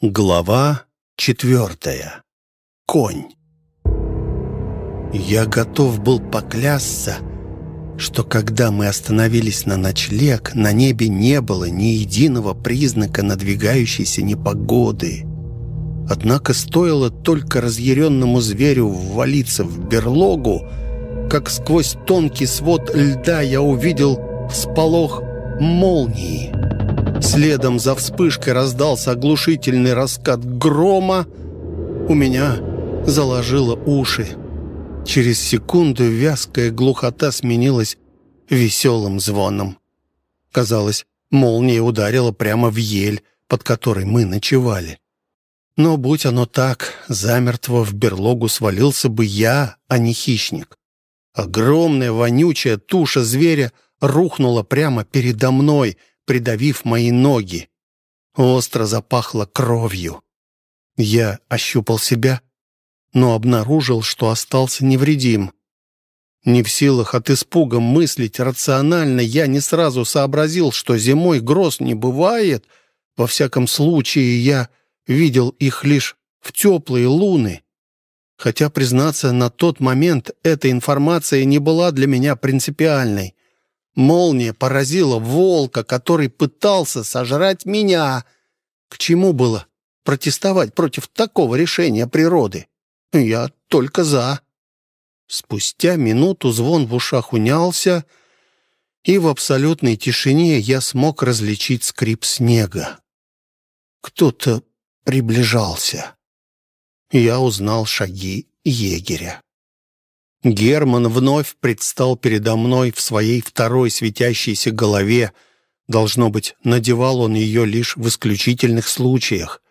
Глава четвертая. Конь. Я готов был поклясться, что когда мы остановились на ночлег, на небе не было ни единого признака надвигающейся непогоды. Однако стоило только разъяренному зверю ввалиться в берлогу, как сквозь тонкий свод льда я увидел всполох молнии. Следом за вспышкой раздался оглушительный раскат грома. У меня заложило уши. Через секунду вязкая глухота сменилась веселым звоном. Казалось, молния ударила прямо в ель, под которой мы ночевали. Но будь оно так, замертво в берлогу свалился бы я, а не хищник. Огромная вонючая туша зверя рухнула прямо передо мной, придавив мои ноги. Остро запахло кровью. Я ощупал себя, но обнаружил, что остался невредим. Не в силах от испуга мыслить рационально, я не сразу сообразил, что зимой гроз не бывает. Во всяком случае, я видел их лишь в теплые луны. Хотя, признаться, на тот момент эта информация не была для меня принципиальной. Молния поразила волка, который пытался сожрать меня. К чему было протестовать против такого решения природы? Я только за. Спустя минуту звон в ушах унялся, и в абсолютной тишине я смог различить скрип снега. Кто-то приближался. Я узнал шаги егеря. Герман вновь предстал передо мной в своей второй светящейся голове. Должно быть, надевал он ее лишь в исключительных случаях.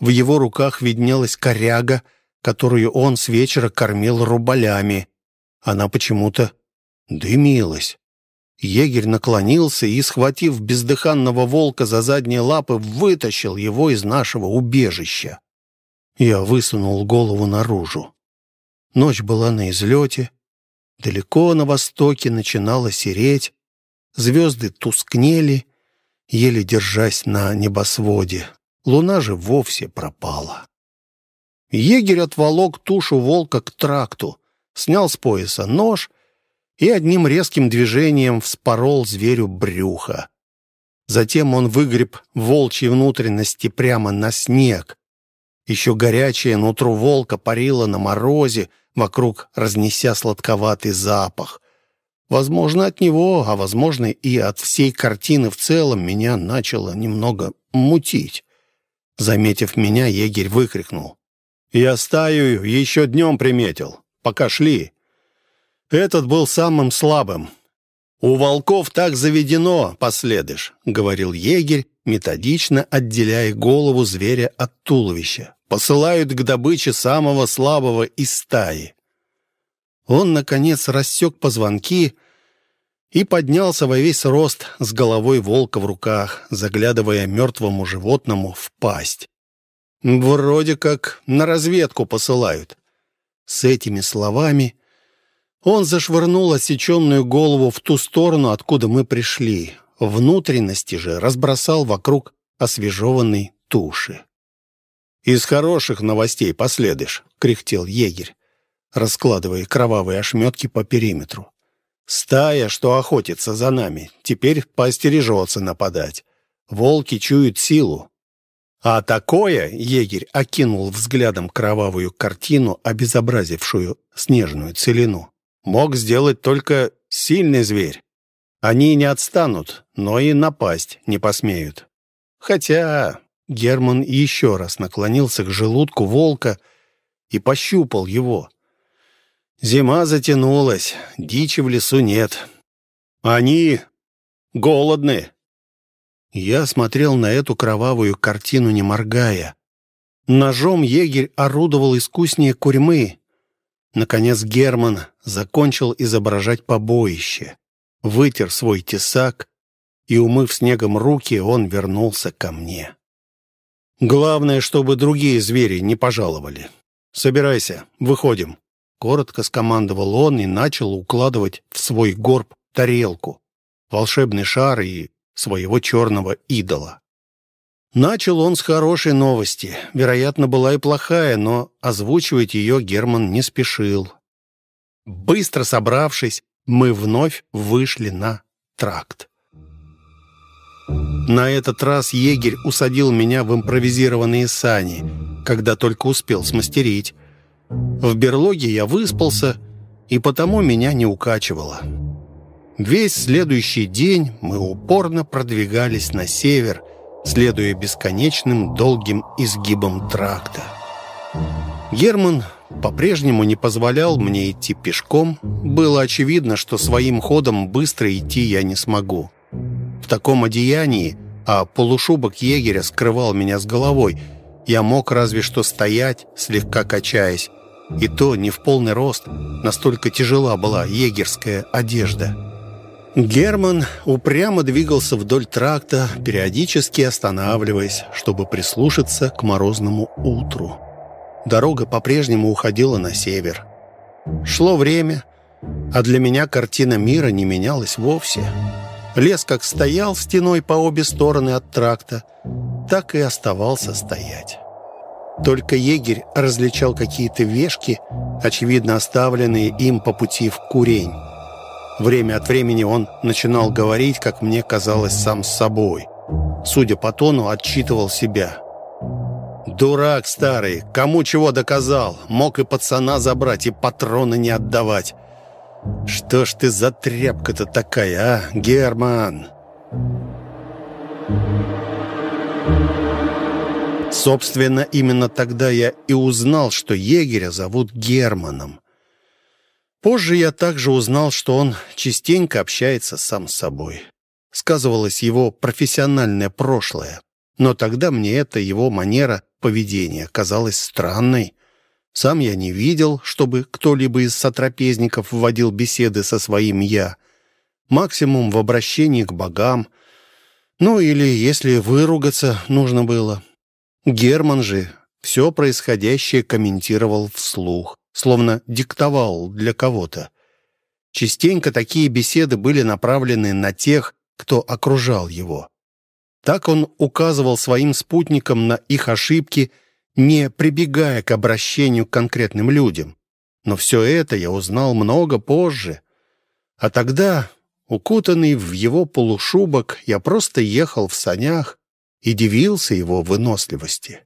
В его руках виднелась коряга, которую он с вечера кормил рубалями. Она почему-то дымилась. Егерь наклонился и, схватив бездыханного волка за задние лапы, вытащил его из нашего убежища. Я высунул голову наружу. Ночь была на излете. Далеко на востоке начинало сереть. Звезды тускнели, еле держась на небосводе. Луна же вовсе пропала. Егерь отволок тушу волка к тракту, снял с пояса нож и одним резким движением вспорол зверю брюхо. Затем он выгреб волчьи внутренности прямо на снег. Еще горячее нутро волка парило на морозе, вокруг разнеся сладковатый запах. Возможно, от него, а возможно и от всей картины в целом меня начало немного мутить. Заметив меня, егерь выкрикнул. «Я стаю еще днем приметил, пока шли. Этот был самым слабым. У волков так заведено, последыш», — говорил егерь, методично отделяя голову зверя от туловища посылают к добыче самого слабого из стаи. Он, наконец, рассек позвонки и поднялся во весь рост с головой волка в руках, заглядывая мертвому животному в пасть. Вроде как на разведку посылают. С этими словами он зашвырнул осеченную голову в ту сторону, откуда мы пришли. Внутренности же разбросал вокруг освежеванной туши. «Из хороших новостей последуешь», — кряхтел егерь, раскладывая кровавые ошметки по периметру. «Стая, что охотится за нами, теперь поостережется нападать. Волки чуют силу. А такое егерь окинул взглядом кровавую картину, обезобразившую снежную целину. Мог сделать только сильный зверь. Они не отстанут, но и напасть не посмеют. Хотя Герман еще раз наклонился к желудку волка и пощупал его. Зима затянулась, дичи в лесу нет. Они голодны. Я смотрел на эту кровавую картину, не моргая. Ножом егерь орудовал искуснее курьмы. Наконец Герман закончил изображать побоище. Вытер свой тесак, и, умыв снегом руки, он вернулся ко мне. Главное, чтобы другие звери не пожаловали. Собирайся, выходим. Коротко скомандовал он и начал укладывать в свой горб тарелку, волшебный шар и своего черного идола. Начал он с хорошей новости. Вероятно, была и плохая, но озвучивать ее Герман не спешил. Быстро собравшись, мы вновь вышли на тракт. На этот раз егерь усадил меня в импровизированные сани, когда только успел смастерить. В берлоге я выспался, и потому меня не укачивало. Весь следующий день мы упорно продвигались на север, следуя бесконечным долгим изгибам тракта. Герман по-прежнему не позволял мне идти пешком. Было очевидно, что своим ходом быстро идти я не смогу. В таком одеянии, а полушубок егеря скрывал меня с головой, я мог разве что стоять, слегка качаясь. И то не в полный рост, настолько тяжела была егерская одежда. Герман упрямо двигался вдоль тракта, периодически останавливаясь, чтобы прислушаться к морозному утру. Дорога по-прежнему уходила на север. Шло время, а для меня картина мира не менялась вовсе. Лес как стоял стеной по обе стороны от тракта, так и оставался стоять. Только егерь различал какие-то вешки, очевидно оставленные им по пути в курень. Время от времени он начинал говорить, как мне казалось, сам с собой. Судя по тону, отчитывал себя. «Дурак старый, кому чего доказал? Мог и пацана забрать, и патроны не отдавать. Что ж ты за тряпка-то такая, а, Герман?» Собственно, именно тогда я и узнал, что егеря зовут Германом. Позже я также узнал, что он частенько общается сам с собой. Сказывалось его профессиональное прошлое. Но тогда мне эта его манера поведения казалась странной. Сам я не видел, чтобы кто-либо из сотрапезников вводил беседы со своим «я». Максимум в обращении к богам. Ну или если выругаться нужно было. Герман же все происходящее комментировал вслух словно диктовал для кого-то. Частенько такие беседы были направлены на тех, кто окружал его. Так он указывал своим спутникам на их ошибки, не прибегая к обращению к конкретным людям. Но все это я узнал много позже. А тогда, укутанный в его полушубок, я просто ехал в санях и дивился его выносливости.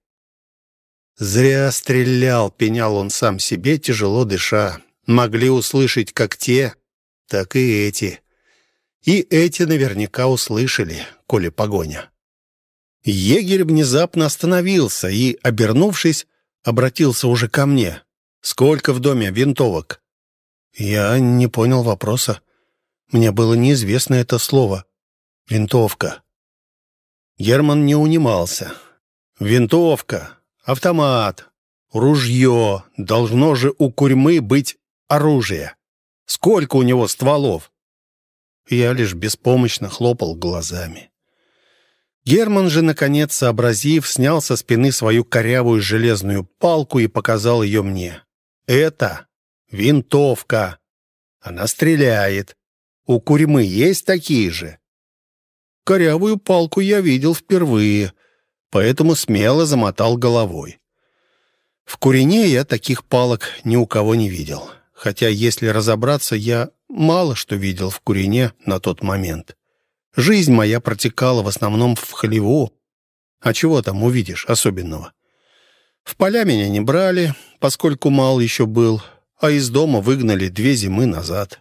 Зря стрелял, пенял он сам себе, тяжело дыша. Могли услышать как те, так и эти. И эти наверняка услышали, коли погоня. Егерь внезапно остановился и, обернувшись, обратился уже ко мне. «Сколько в доме винтовок?» Я не понял вопроса. Мне было неизвестно это слово. «Винтовка». Герман не унимался. «Винтовка автомат, ружье. Должно же у курьмы быть оружие. Сколько у него стволов?» Я лишь беспомощно хлопал глазами. Герман же, наконец, сообразив, снял со спины свою корявую железную палку и показал ее мне. «Это винтовка. Она стреляет. У курьмы есть такие же?» Корявую палку я видел впервые — поэтому смело замотал головой. В Курине я таких палок ни у кого не видел. Хотя, если разобраться, я мало что видел в Курине на тот момент. Жизнь моя протекала в основном в хлеву. А чего там увидишь особенного? В поля меня не брали, поскольку мал еще был, а из дома выгнали две зимы назад.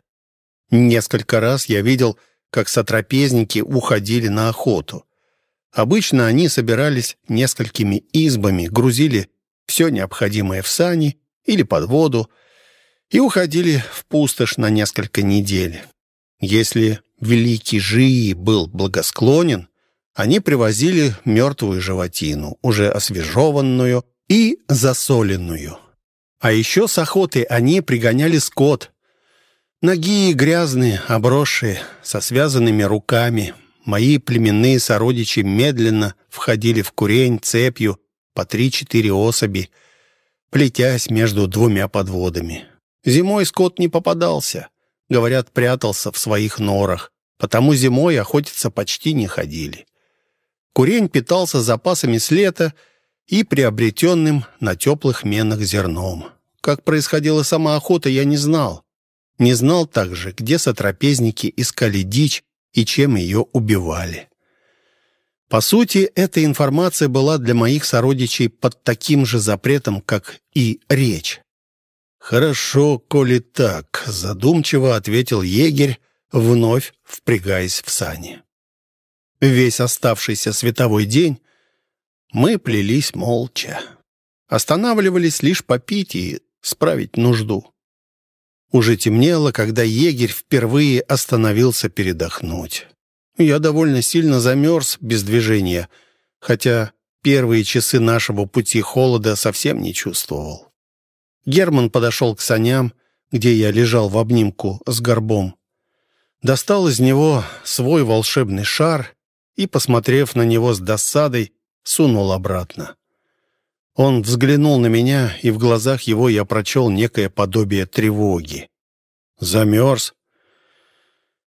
Несколько раз я видел, как сотрапезники уходили на охоту. Обычно они собирались несколькими избами, грузили все необходимое в сани или под воду и уходили в пустошь на несколько недель. Если великий Жии был благосклонен, они привозили мертвую животину, уже освежеванную и засоленную. А еще с охоты они пригоняли скот. Ноги грязные, обросшие, со связанными руками, Мои племенные сородичи медленно входили в курень цепью по три-четыре особи, плетясь между двумя подводами. Зимой скот не попадался. Говорят, прятался в своих норах, потому зимой охотиться почти не ходили. Курень питался запасами с лета и приобретенным на теплых менах зерном. Как происходила сама охота, я не знал. Не знал также, где сотрапезники искали дичь и чем ее убивали. По сути, эта информация была для моих сородичей под таким же запретом, как и речь. «Хорошо, коли так», — задумчиво ответил егерь, вновь впрягаясь в сани. Весь оставшийся световой день мы плелись молча. Останавливались лишь попить и справить нужду. Уже темнело, когда егерь впервые остановился передохнуть. Я довольно сильно замерз без движения, хотя первые часы нашего пути холода совсем не чувствовал. Герман подошел к саням, где я лежал в обнимку с горбом. Достал из него свой волшебный шар и, посмотрев на него с досадой, сунул обратно. Он взглянул на меня, и в глазах его я прочел некое подобие тревоги. «Замерз?»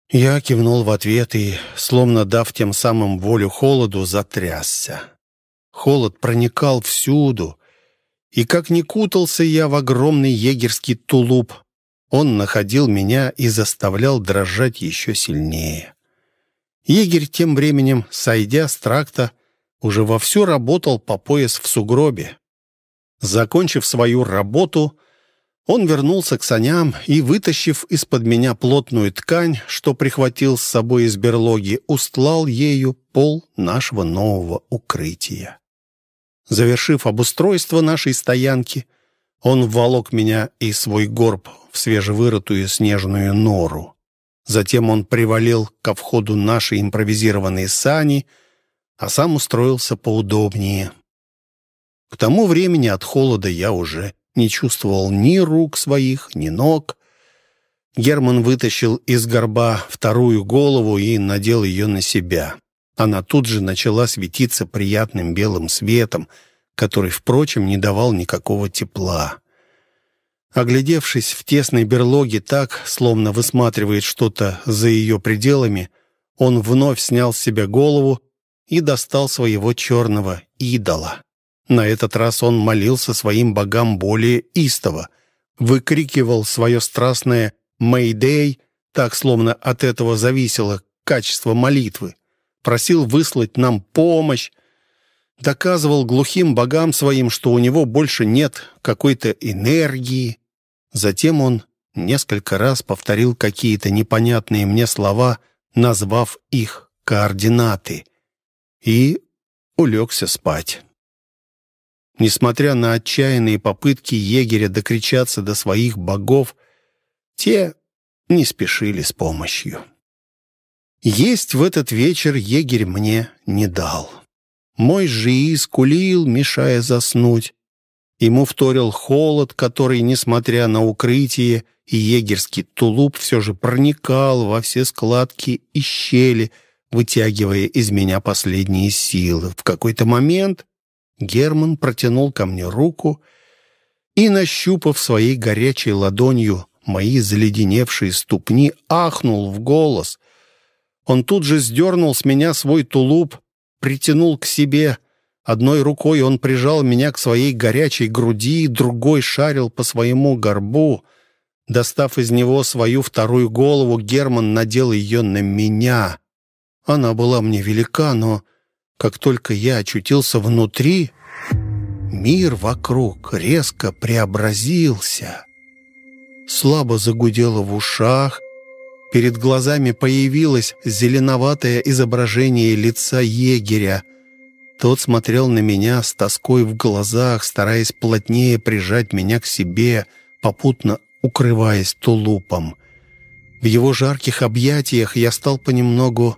Я кивнул в ответ и, словно дав тем самым волю холоду, затрясся. Холод проникал всюду, и как ни кутался я в огромный егерский тулуп, он находил меня и заставлял дрожать еще сильнее. Егерь тем временем, сойдя с тракта, уже вовсю работал по пояс в сугробе. Закончив свою работу, он вернулся к саням и, вытащив из-под меня плотную ткань, что прихватил с собой из берлоги, устлал ею пол нашего нового укрытия. Завершив обустройство нашей стоянки, он вволок меня и свой горб в свежевырытую снежную нору. Затем он привалил ко входу наши импровизированные сани, а сам устроился поудобнее. К тому времени от холода я уже не чувствовал ни рук своих, ни ног. Герман вытащил из горба вторую голову и надел ее на себя. Она тут же начала светиться приятным белым светом, который, впрочем, не давал никакого тепла. Оглядевшись в тесной берлоге так, словно высматривает что-то за ее пределами, он вновь снял с себя голову и достал своего черного идола. На этот раз он молился своим богам более истово, выкрикивал свое страстное «Мэйдэй», так, словно от этого зависело качество молитвы, просил выслать нам помощь, доказывал глухим богам своим, что у него больше нет какой-то энергии. Затем он несколько раз повторил какие-то непонятные мне слова, назвав их координаты, и улегся спать. Несмотря на отчаянные попытки егеря докричаться до своих богов, те не спешили с помощью. Есть в этот вечер егерь мне не дал. Мой жии скулил, мешая заснуть. Ему вторил холод, который, несмотря на укрытие и егерский тулуп, все же проникал во все складки и щели, вытягивая из меня последние силы. В какой-то момент Герман протянул ко мне руку и, нащупав своей горячей ладонью мои заледеневшие ступни, ахнул в голос. Он тут же сдернул с меня свой тулуп, притянул к себе. Одной рукой он прижал меня к своей горячей груди, другой шарил по своему горбу. Достав из него свою вторую голову, Герман надел ее на меня. Она была мне велика, но как только я очутился внутри, мир вокруг резко преобразился. Слабо загудело в ушах, перед глазами появилось зеленоватое изображение лица егеря. Тот смотрел на меня с тоской в глазах, стараясь плотнее прижать меня к себе, попутно укрываясь тулупом. В его жарких объятиях я стал понемногу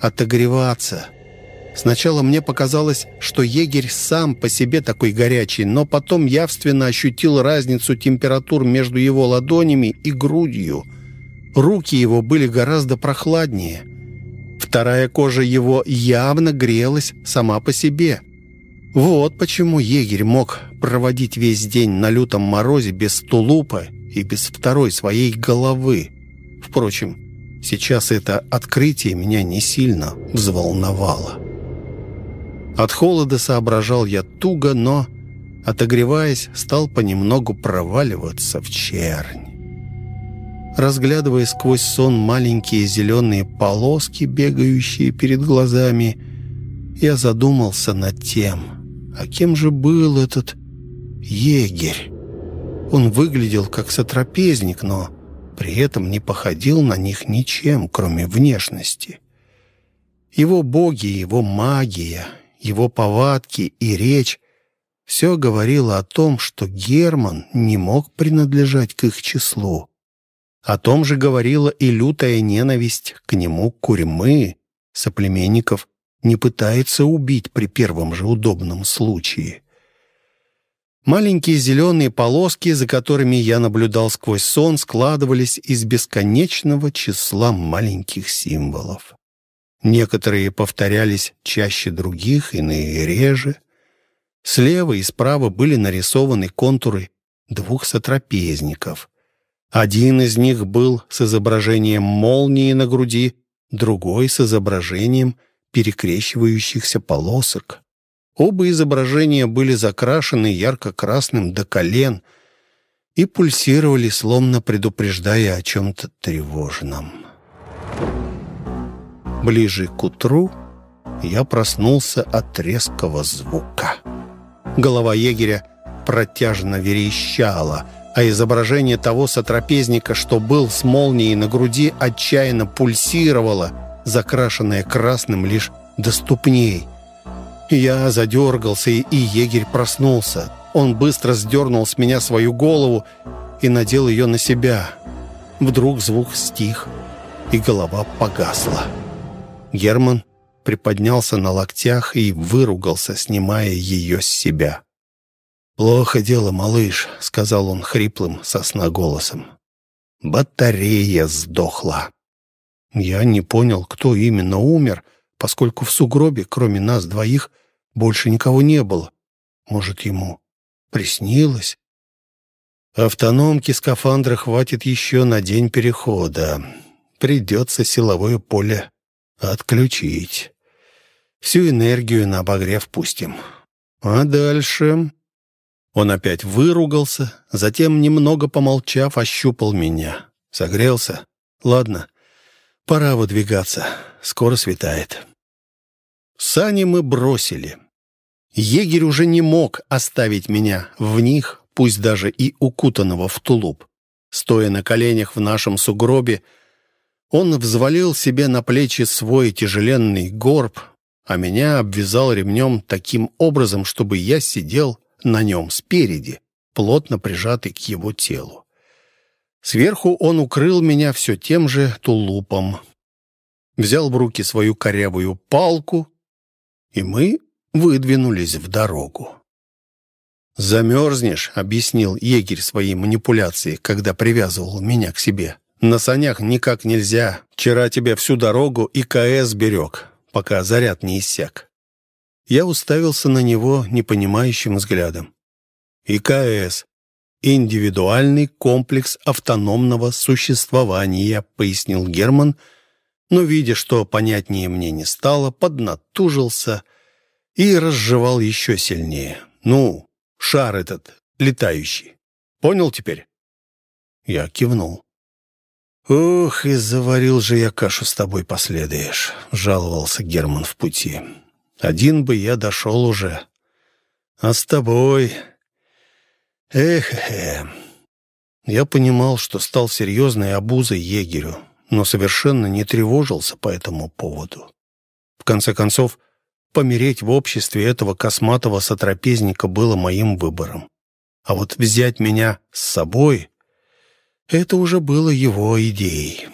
отогреваться — Сначала мне показалось, что егерь сам по себе такой горячий, но потом явственно ощутил разницу температур между его ладонями и грудью. Руки его были гораздо прохладнее. Вторая кожа его явно грелась сама по себе. Вот почему егерь мог проводить весь день на лютом морозе без тулупа и без второй своей головы. Впрочем, сейчас это открытие меня не сильно взволновало. От холода соображал я туго, но, отогреваясь, стал понемногу проваливаться в чернь. Разглядывая сквозь сон маленькие зеленые полоски, бегающие перед глазами, я задумался над тем, а кем же был этот егерь? Он выглядел как сотрапезник, но при этом не походил на них ничем, кроме внешности. Его боги, его магия, его повадки и речь — все говорило о том, что Герман не мог принадлежать к их числу. О том же говорила и лютая ненависть к нему Курьмы, соплеменников, не пытается убить при первом же удобном случае. Маленькие зеленые полоски, за которыми я наблюдал сквозь сон, складывались из бесконечного числа маленьких символов. Некоторые повторялись чаще других, иные реже. Слева и справа были нарисованы контуры двух сотрапезников. Один из них был с изображением молнии на груди, другой с изображением перекрещивающихся полосок. Оба изображения были закрашены ярко-красным до колен и пульсировали, словно предупреждая о чем-то тревожном. Ближе к утру я проснулся от резкого звука. Голова егеря протяжно верещала, а изображение того сотрапезника, что был с молнией на груди, отчаянно пульсировало, закрашенное красным лишь до ступней — я задергался, и егерь проснулся. Он быстро сдернул с меня свою голову и надел ее на себя. Вдруг звук стих, и голова погасла. Герман приподнялся на локтях и выругался, снимая ее с себя. «Плохо дело, малыш», — сказал он хриплым сосна голосом. «Батарея сдохла». Я не понял, кто именно умер, поскольку в сугробе, кроме нас двоих, больше никого не было. Может, ему приснилось? Автономки скафандра хватит еще на день перехода. Придется силовое поле отключить. Всю энергию на обогрев пустим. А дальше... Он опять выругался, затем, немного помолчав, ощупал меня. Согрелся? Ладно, пора выдвигаться. Скоро светает. Сани мы бросили. Егерь уже не мог оставить меня в них, пусть даже и укутанного в тулуп. Стоя на коленях в нашем сугробе, он взвалил себе на плечи свой тяжеленный горб, а меня обвязал ремнем таким образом, чтобы я сидел на нем спереди, плотно прижатый к его телу. Сверху он укрыл меня все тем же тулупом, взял в руки свою корявую палку, и мы выдвинулись в дорогу. «Замерзнешь», — объяснил егерь свои манипуляции, когда привязывал меня к себе. «На санях никак нельзя. Вчера тебя всю дорогу и КС берег, пока заряд не иссяк». Я уставился на него непонимающим взглядом. «ИКС — индивидуальный комплекс автономного существования», — пояснил Герман, но, видя, что понятнее мне не стало, поднатужился — и разжевал еще сильнее. «Ну, шар этот, летающий. Понял теперь?» Я кивнул. «Ох, и заварил же я кашу с тобой последуешь», — жаловался Герман в пути. «Один бы я дошел уже. А с тобой...» Эх-эх. Я понимал, что стал серьезной обузой егерю, но совершенно не тревожился по этому поводу. В конце концов, Помереть в обществе этого косматого сотрапезника было моим выбором. А вот взять меня с собой — это уже было его идеей.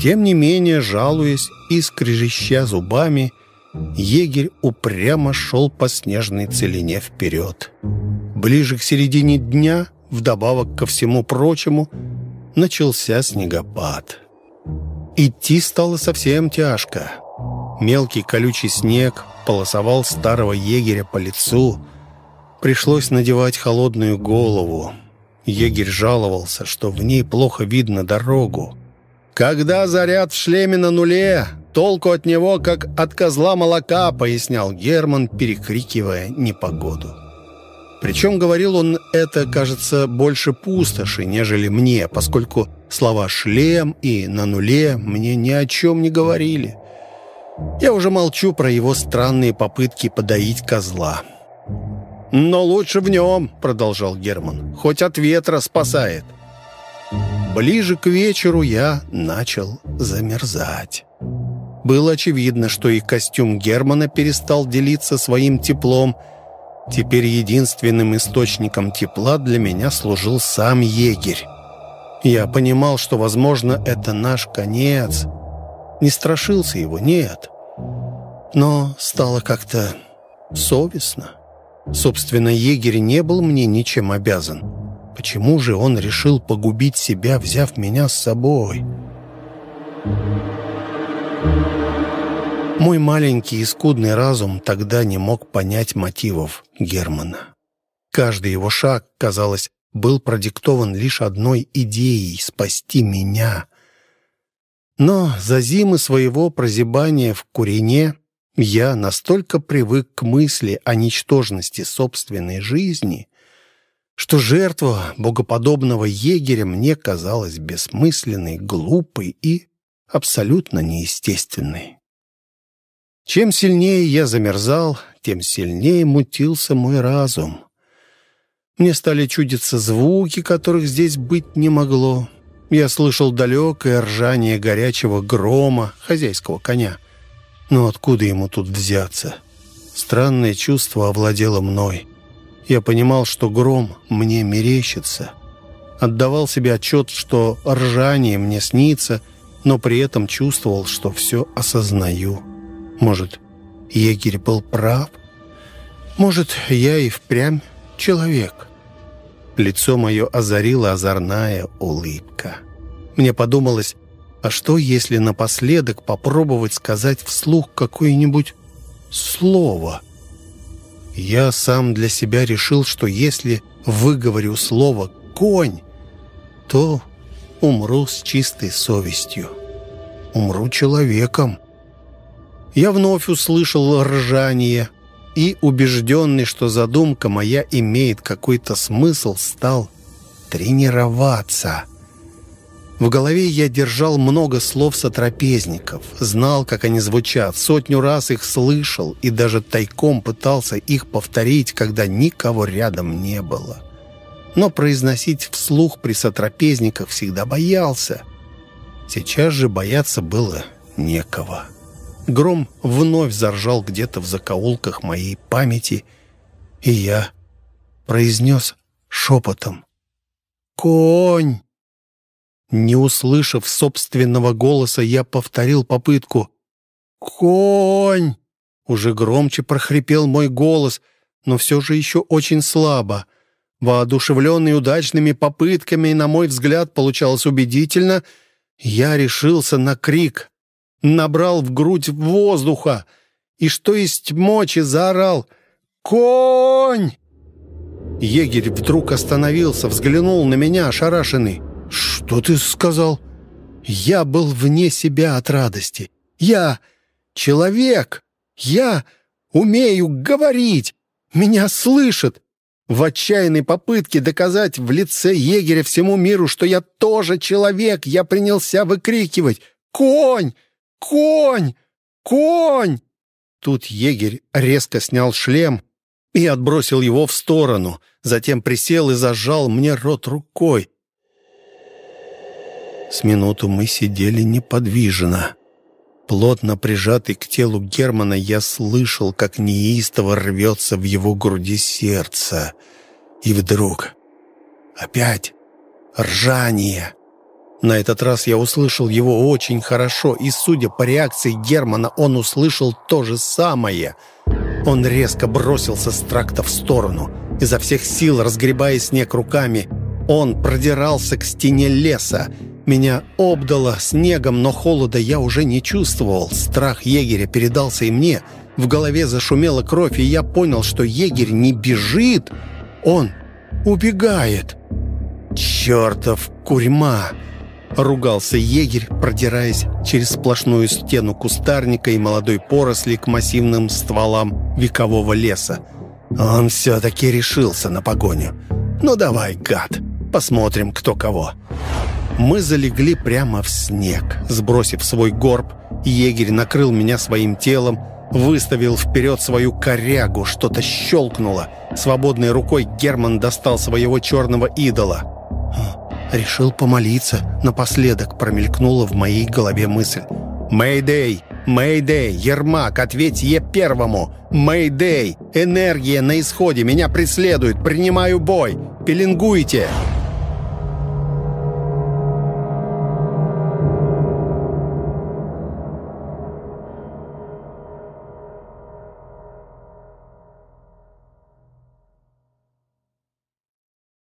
Тем не менее, жалуясь и скрежеща зубами, егерь упрямо шел по снежной целине вперед. Ближе к середине дня, вдобавок ко всему прочему, начался снегопад. Идти стало совсем тяжко. Мелкий колючий снег полосовал старого егеря по лицу. Пришлось надевать холодную голову. Егерь жаловался, что в ней плохо видно дорогу. «Когда заряд в шлеме на нуле, Толку от него, как от козла молока», — пояснял Герман, перекрикивая непогоду. Причем говорил он это, кажется, больше пустоши, нежели мне, поскольку слова «шлем» и «на нуле» мне ни о чем не говорили. Я уже молчу про его странные попытки подоить козла. «Но лучше в нем», — продолжал Герман, — «хоть от ветра спасает». Ближе к вечеру я начал замерзать. Было очевидно, что и костюм Германа перестал делиться своим теплом. Теперь единственным источником тепла для меня служил сам егерь. Я понимал, что, возможно, это наш конец. Не страшился его, нет. Но стало как-то совестно. Собственно, егерь не был мне ничем обязан. Почему же он решил погубить себя, взяв меня с собой? Мой маленький и скудный разум тогда не мог понять мотивов Германа. Каждый его шаг, казалось, был продиктован лишь одной идеей — спасти меня. Но за зимы своего прозябания в Курине я настолько привык к мысли о ничтожности собственной жизни, что жертва богоподобного егеря мне казалась бессмысленной, глупой и абсолютно неестественной. Чем сильнее я замерзал, тем сильнее мутился мой разум. Мне стали чудиться звуки, которых здесь быть не могло. Я слышал далекое ржание горячего грома хозяйского коня — но откуда ему тут взяться? Странное чувство овладело мной. Я понимал, что гром мне мерещится. Отдавал себе отчет, что ржание мне снится, но при этом чувствовал, что все осознаю. Может, егерь был прав? Может, я и впрямь человек? Лицо мое озарила озорная улыбка. Мне подумалось, а что, если напоследок попробовать сказать вслух какое-нибудь слово? Я сам для себя решил, что если выговорю слово «конь», то умру с чистой совестью. Умру человеком. Я вновь услышал ржание и, убежденный, что задумка моя имеет какой-то смысл, стал тренироваться. В голове я держал много слов сотрапезников, знал, как они звучат, сотню раз их слышал и даже тайком пытался их повторить, когда никого рядом не было. Но произносить вслух при сотрапезниках всегда боялся. Сейчас же бояться было некого. Гром вновь заржал где-то в закоулках моей памяти, и я произнес шепотом «Конь!» Не услышав собственного голоса, я повторил попытку. «Конь!» Уже громче прохрипел мой голос, но все же еще очень слабо. Воодушевленный удачными попытками, на мой взгляд, получалось убедительно, я решился на крик. Набрал в грудь воздуха и, что есть мочи, заорал «Конь!» Егерь вдруг остановился, взглянул на меня, ошарашенный. «Что ты сказал?» «Я был вне себя от радости. Я человек. Я умею говорить. Меня слышат. В отчаянной попытке доказать в лице егеря всему миру, что я тоже человек, я принялся выкрикивать «Конь! Конь! Конь!» Тут егерь резко снял шлем и отбросил его в сторону, затем присел и зажал мне рот рукой. С минуту мы сидели неподвижно. Плотно прижатый к телу Германа, я слышал, как неистово рвется в его груди сердце. И вдруг... Опять ржание. На этот раз я услышал его очень хорошо, и, судя по реакции Германа, он услышал то же самое. Он резко бросился с тракта в сторону, изо всех сил разгребая снег руками. Он продирался к стене леса, меня обдало снегом, но холода я уже не чувствовал. Страх егеря передался и мне. В голове зашумела кровь, и я понял, что егерь не бежит, он убегает. Чертов курьма! — ругался егерь, продираясь через сплошную стену кустарника и молодой поросли к массивным стволам векового леса. Он все-таки решился на погоню. «Ну давай, гад, посмотрим, кто кого». Мы залегли прямо в снег. Сбросив свой горб, егерь накрыл меня своим телом, выставил вперед свою корягу, что-то щелкнуло. Свободной рукой Герман достал своего черного идола. «Решил помолиться. Напоследок промелькнула в моей голове мысль. «Мэйдэй! Мэйдэй! Ермак, ответь Е первому! Мэйдэй! Энергия на исходе! Меня преследует! Принимаю бой! Пеленгуйте!»